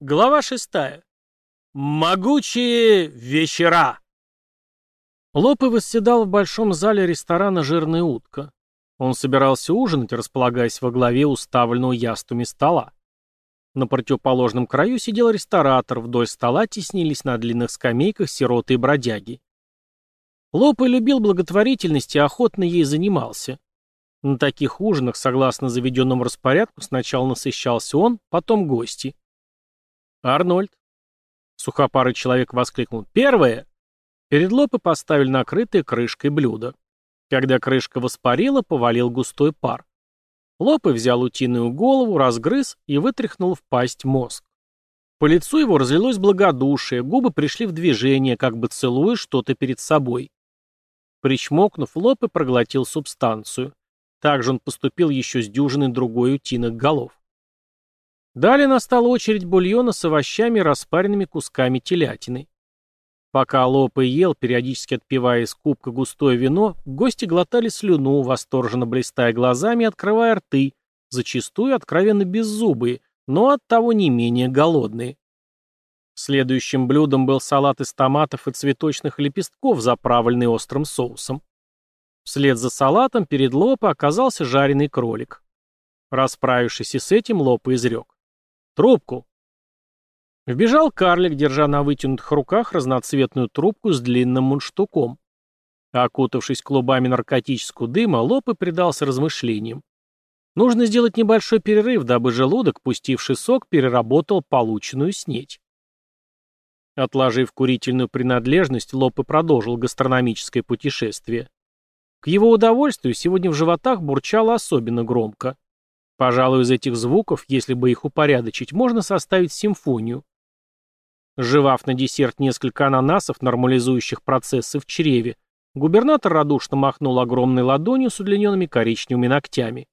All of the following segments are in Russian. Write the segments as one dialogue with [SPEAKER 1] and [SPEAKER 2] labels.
[SPEAKER 1] Глава шестая. Могучие вечера. Лопе восседал в большом зале ресторана «Жирная утка». Он собирался ужинать, располагаясь во главе уставленного яствами стола. На противоположном краю сидел ресторатор, вдоль стола теснились на длинных скамейках сироты и бродяги. Лопе любил благотворительность и охотно ей занимался. На таких ужинах, согласно заведенному распорядку, сначала насыщался он, потом гости. «Арнольд!» Сухопарый человек воскликнул. «Первое!» Перед Лопе поставили накрытое крышкой блюдо. Когда крышка воспарила, повалил густой пар. Лопе взял утиную голову, разгрыз и вытряхнул в пасть мозг. По лицу его разлилось благодушие, губы пришли в движение, как бы целуя что-то перед собой. Причмокнув, Лопе проглотил субстанцию. Также он поступил еще с дюжиной другой утиных голов. Далее настала очередь бульона с овощами и распаренными кусками телятины. Пока Лопе ел, периодически отпивая из кубка густое вино, гости глотали слюну, восторженно блистая глазами и открывая рты, зачастую откровенно беззубые, но оттого не менее голодные. Следующим блюдом был салат из томатов и цветочных лепестков, заправленный острым соусом. Вслед за салатом перед Лопе оказался жареный кролик. Расправившись и с этим, Лопе изрек. «Трубку!» Вбежал карлик, держа на вытянутых руках разноцветную трубку с длинным мундштуком. Окутавшись клубами наркотического дыма, Лопе предался размышлениям. Нужно сделать небольшой перерыв, дабы желудок, пустивший сок, переработал полученную снеть. Отложив курительную принадлежность, Лопе продолжил гастрономическое путешествие. К его удовольствию сегодня в животах бурчало особенно громко. Пожалуй, из этих звуков, если бы их упорядочить, можно составить симфонию. Жевав на десерт несколько ананасов, нормализующих процессы в чреве, губернатор радушно махнул огромной ладонью с удлиненными коричневыми ногтями.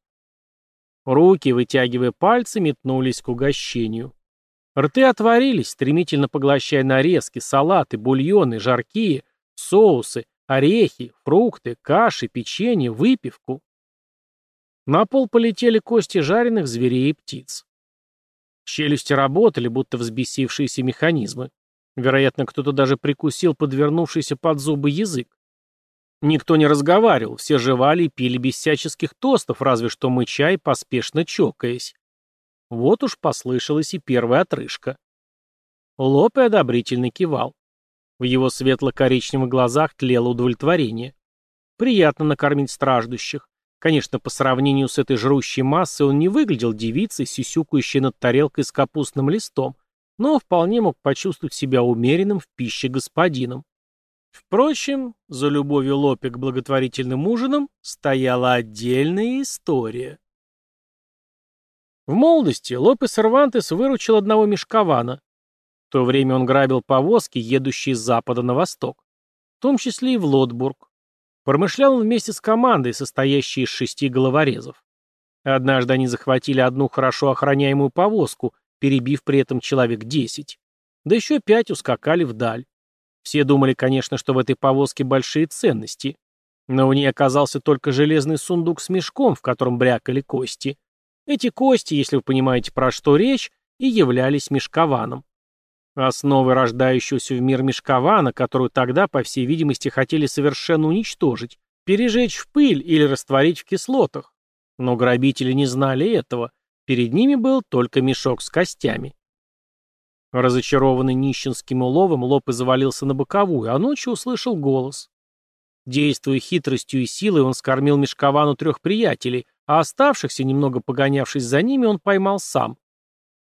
[SPEAKER 1] Руки, вытягивая пальцы, метнулись к угощению. Рты отворились, стремительно поглощая нарезки, салаты, бульоны, жаркие, соусы, Орехи, фрукты, каши, печенье, выпивку. На пол полетели кости жареных зверей и птиц. Челюсти работали, будто взбесившиеся механизмы. Вероятно, кто-то даже прикусил подвернувшийся под зубы язык. Никто не разговаривал, все жевали и пили без всяческих тостов, разве что мы чай, поспешно чокаясь. Вот уж послышалась и первая отрыжка. Лопе одобрительно кивал. В его светло-коричневых глазах тлело удовлетворение. Приятно накормить страждущих. Конечно, по сравнению с этой жрущей массой он не выглядел девицей, сисюкающей над тарелкой с капустным листом, но вполне мог почувствовать себя умеренным в пище господином. Впрочем, за любовью Лопе к благотворительным ужинам стояла отдельная история. В молодости Лопе Сервантес выручил одного мешкована, в то время он грабил повозки, едущие с запада на восток, в том числе и в Лотбург. Промышлял он вместе с командой, состоящей из шести головорезов. Однажды они захватили одну хорошо охраняемую повозку, перебив при этом человек десять. Да еще пять ускакали вдаль. Все думали, конечно, что в этой повозке большие ценности. Но в ней оказался только железный сундук с мешком, в котором брякали кости. Эти кости, если вы понимаете, про что речь, и являлись мешкованом. Основы рождающегося в мир мешкована, которую тогда, по всей видимости, хотели совершенно уничтожить, пережечь в пыль или растворить в кислотах. Но грабители не знали этого. Перед ними был только мешок с костями. Разочарованный нищенским уловом, Лопе завалился на боковую, а ночью услышал голос. Действуя хитростью и силой, он скормил мешковану трех приятелей, а оставшихся, немного погонявшись за ними, он поймал сам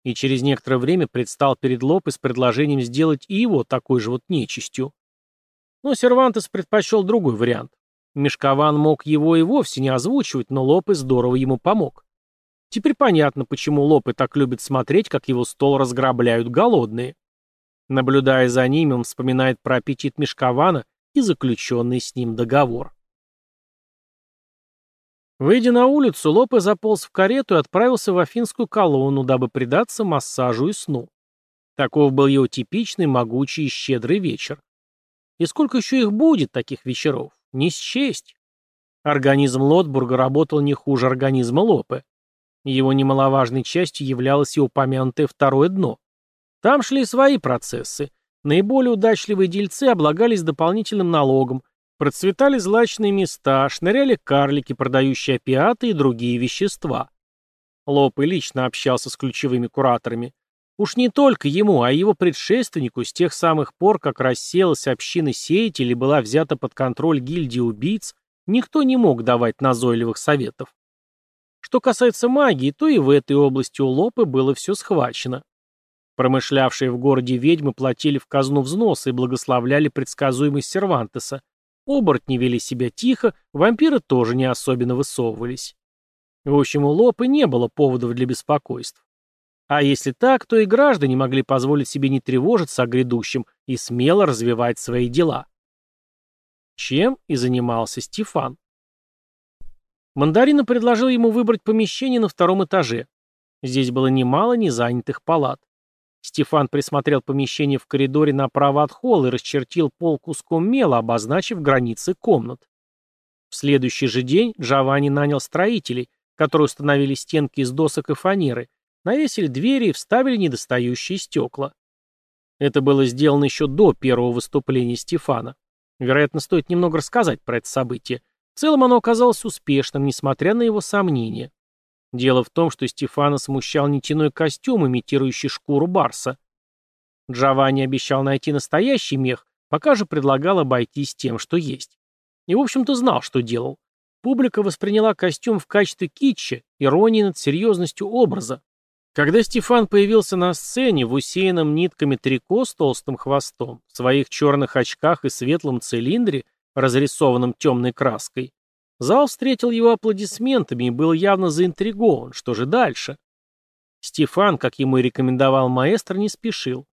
[SPEAKER 1] и через некоторое время предстал перед Лопе с предложением сделать и его такой же вот нечистью. Но Сервантес предпочел другой вариант. Мешкован мог его и вовсе не озвучивать, но Лопе здорово ему помог. Теперь понятно, почему Лопе так любит смотреть, как его стол разграбляют голодные. Наблюдая за ними, он вспоминает про аппетит Мешкована и заключенный с ним договор. Выйдя на улицу, Лопе заполз в карету и отправился в афинскую колонну, дабы предаться массажу и сну. Таков был его типичный, могучий и щедрый вечер. И сколько еще их будет, таких вечеров? Не счесть. Организм Лотбурга работал не хуже организма Лопе. Его немаловажной частью являлось и упомянутое второе дно. Там шли свои процессы. Наиболее удачливые дельцы облагались дополнительным налогом, процветали злачные места, шныряли карлики, продающие опиаты и другие вещества. Лопы лично общался с ключевыми кураторами. Уж не только ему, а его предшественнику с тех самых пор, как рассеялась община сеятелей и была взята под контроль гильдии убийц, никто не мог давать назойливых советов. Что касается магии, то и в этой области у Лопы было все схвачено. Промышлявшие в городе ведьмы платили в казну взносы и благословляли предсказуемость Сервантеса. Оборотни вели себя тихо, вампиры тоже не особенно высовывались. В общем, у Лопы не было поводов для беспокойств. А если так, то и граждане могли позволить себе не тревожиться о грядущем и смело развивать свои дела. Чем и занимался Стефан. Мандарина предложил ему выбрать помещение на втором этаже. Здесь было немало незанятых палат. Стефан присмотрел помещение в коридоре направо от холла и расчертил пол куском мела, обозначив границы комнат. В следующий же день Джованни нанял строителей, которые установили стенки из досок и фанеры, навесили двери и вставили недостающие стекла. Это было сделано еще до первого выступления Стефана. Вероятно, стоит немного рассказать про это событие. В целом оно оказалось успешным, несмотря на его сомнения. Дело в том, что Стефана смущал нитяной костюм, имитирующий шкуру барса. Джованни обещал найти настоящий мех, пока же предлагал обойтись тем, что есть. И, в общем-то, знал, что делал. Публика восприняла костюм в качестве китча, иронии над серьезностью образа. Когда Стефан появился на сцене в усеянном нитками трико с толстым хвостом, в своих черных очках и светлом цилиндре, разрисованном темной краской. Зал встретил его аплодисментами и был явно заинтригован. Что же дальше? Стефан, как ему и рекомендовал маэстро, не спешил.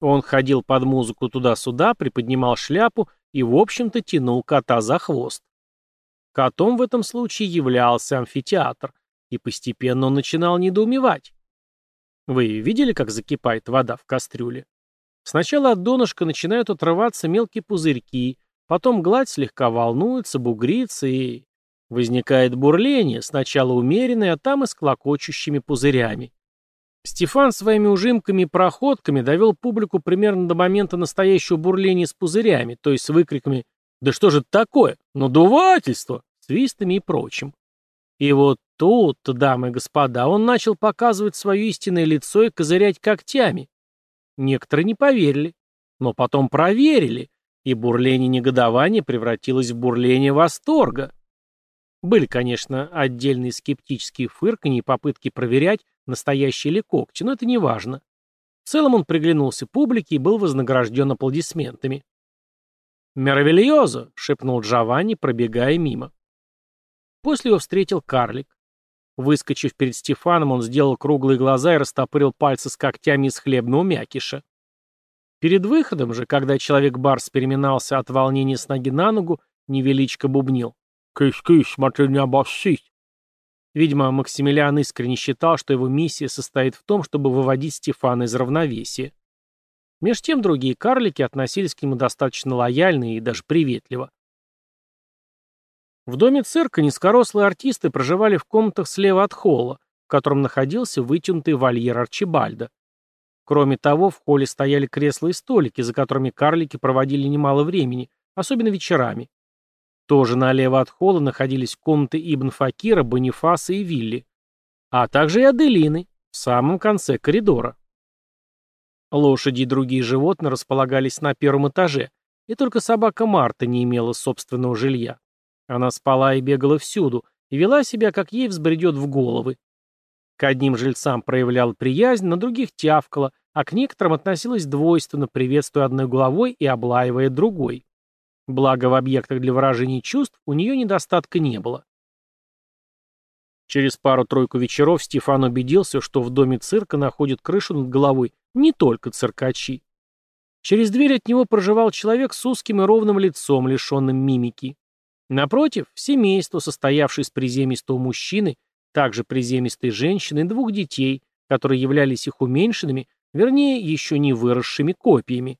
[SPEAKER 1] Он ходил под музыку туда-сюда, приподнимал шляпу и, в общем-то, тянул кота за хвост. Котом в этом случае являлся амфитеатр, и постепенно он начинал недоумевать. Вы видели, как закипает вода в кастрюле? Сначала от донышка начинают отрываться мелкие пузырьки, Потом гладь слегка волнуется, бугрится и... Возникает бурление, сначала умеренное, а там и с клокочущими пузырями. Стефан своими ужимками и проходками довел публику примерно до момента настоящего бурления с пузырями, то есть с выкриками «Да что же это такое? Надувательство!» свистами и прочим. И вот тут, дамы и господа, он начал показывать свое истинное лицо и козырять когтями. Некоторые не поверили, но потом проверили, и бурление негодования превратилось в бурление восторга. Были, конечно, отдельные скептические фырканья и попытки проверять, настоящие ли когти, но это не важно. В целом он приглянулся публике и был вознагражден аплодисментами. «Меравильозо!» — шепнул Джованни, пробегая мимо. После его встретил карлик. Выскочив перед Стефаном, он сделал круглые глаза и растопырил пальцы с когтями из хлебного мякиша. Перед выходом же, когда человек-барс переминался от волнения с ноги на ногу, невеличко бубнил. «Кыш-кыш, смотри, не обоссись!» Видимо, Максимилиан искренне считал, что его миссия состоит в том, чтобы выводить Стефана из равновесия. Меж тем другие карлики относились к нему достаточно лояльно и даже приветливо. В доме цирка низкорослые артисты проживали в комнатах слева от холла, в котором находился вытянутый вольер Арчибальда. Кроме того, в холле стояли кресла и столики, за которыми карлики проводили немало времени, особенно вечерами. Тоже налево от холла находились комнаты Ибн Факира, Бонифаса и Вилли, а также и Аделины, в самом конце коридора. Лошади и другие животные располагались на первом этаже, и только собака Марта не имела собственного жилья. Она спала и бегала всюду, и вела себя, как ей взбредет в головы. К одним жильцам проявляла приязнь, на других тявкала, а к некоторым относилась двойственно, приветствуя одной головой и облаивая другой. Благо в объектах для выражения чувств у нее недостатка не было. Через пару-тройку вечеров Стефан убедился, что в доме цирка находит крышу над головой не только циркачи. Через дверь от него проживал человек с узким и ровным лицом, лишенным мимики. Напротив, семейство, состоявшее из приземистого мужчины, также приземистой женщины и двух детей, которые являлись их уменьшенными, вернее, еще не выросшими копиями.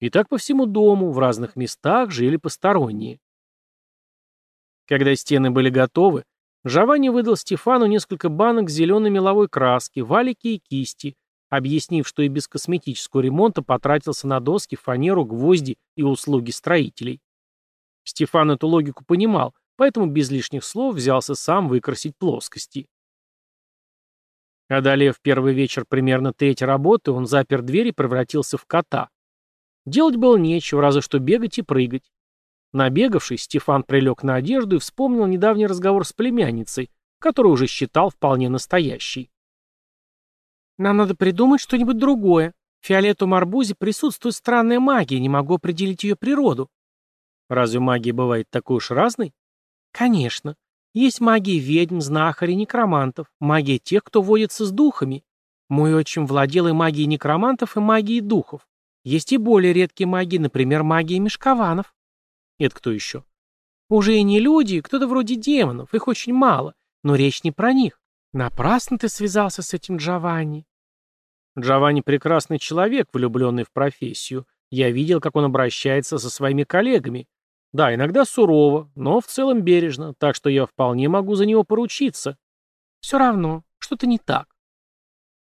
[SPEAKER 1] И так по всему дому, в разных местах жили посторонние. Когда стены были готовы, Жавани выдал Стефану несколько банок зеленой меловой краски, валики и кисти, объяснив, что и без косметического ремонта потратился на доски, фанеру, гвозди и услуги строителей. Стефан эту логику понимал, поэтому без лишних слов взялся сам выкрасить плоскости. Одолев первый вечер примерно третьей работы, он запер дверь и превратился в кота. Делать было нечего, разве что бегать и прыгать. Набегавшись, Стефан прилег на одежду и вспомнил недавний разговор с племянницей, который уже считал вполне настоящий. «Нам надо придумать что-нибудь другое. В фиолетовом арбузе присутствует странная магия, не могу определить ее природу». «Разве магия бывает такой уж разной?» «Конечно. Есть магия ведьм, знахарей, некромантов, магия тех, кто водится с духами. Мой отчим владел и магией некромантов, и магией духов. Есть и более редкие магии, например, магия мешкованов. Это кто еще? Уже и не люди, кто-то вроде демонов, их очень мало, но речь не про них. Напрасно ты связался с этим Джованни. Джованни прекрасный человек, влюбленный в профессию. Я видел, как он обращается со своими коллегами. Да, иногда сурово, но в целом бережно, так что я вполне могу за него поручиться. Все равно, что-то не так.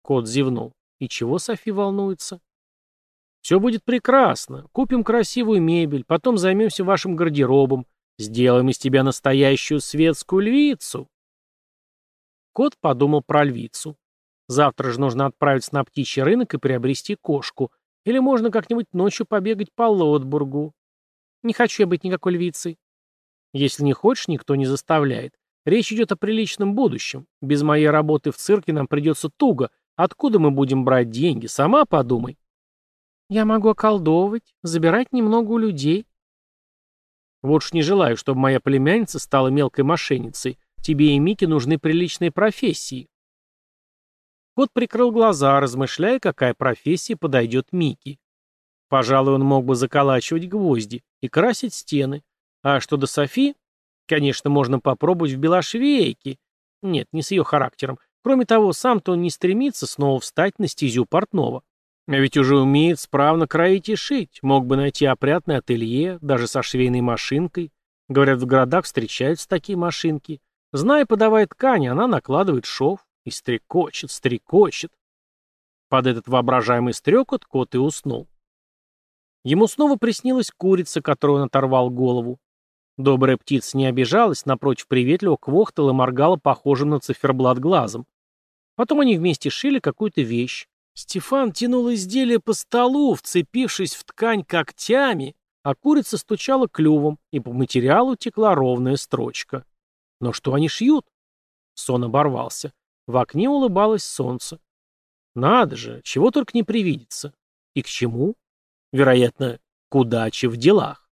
[SPEAKER 1] Кот зевнул. И чего Софи волнуется? Все будет прекрасно. Купим красивую мебель, потом займемся вашим гардеробом, сделаем из тебя настоящую светскую львицу. Кот подумал про львицу. Завтра же нужно отправиться на птичий рынок и приобрести кошку. Или можно как-нибудь ночью побегать по Лотбургу. Не хочу я быть никакой львицей. Если не хочешь, никто не заставляет. Речь идет о приличном будущем. Без моей работы в цирке нам придется туго. Откуда мы будем брать деньги? Сама подумай. Я могу околдовывать, забирать немного у людей. Вот уж не желаю, чтобы моя племянница стала мелкой мошенницей. Тебе и Мике нужны приличные профессии. Кот прикрыл глаза, размышляя, какая профессия подойдет Мике. Пожалуй, он мог бы заколачивать гвозди и красить стены. А что до Софи? Конечно, можно попробовать в белошвейке. Нет, не с ее характером. Кроме того, сам-то он не стремится снова встать на стезю портного. А ведь уже умеет справно кроить и шить. Мог бы найти опрятное ателье, даже со швейной машинкой. Говорят, в городах встречаются такие машинки. Зная, подавая ткани, она накладывает шов и стрекочет, стрекочет. Под этот воображаемый стрекот кот и уснул. Ему снова приснилась курица, которую он оторвал голову. Добрая птица не обижалась, напротив приветливо квохтала и моргала похожим на циферблат глазом. Потом они вместе шили какую-то вещь. Стефан тянул изделие по столу, вцепившись в ткань когтями, а курица стучала клювом, и по материалу текла ровная строчка. Но что они шьют? Сон оборвался. В окне улыбалось солнце. Надо же, чего только не привидится. И к чему? Вероятно, к удаче в делах.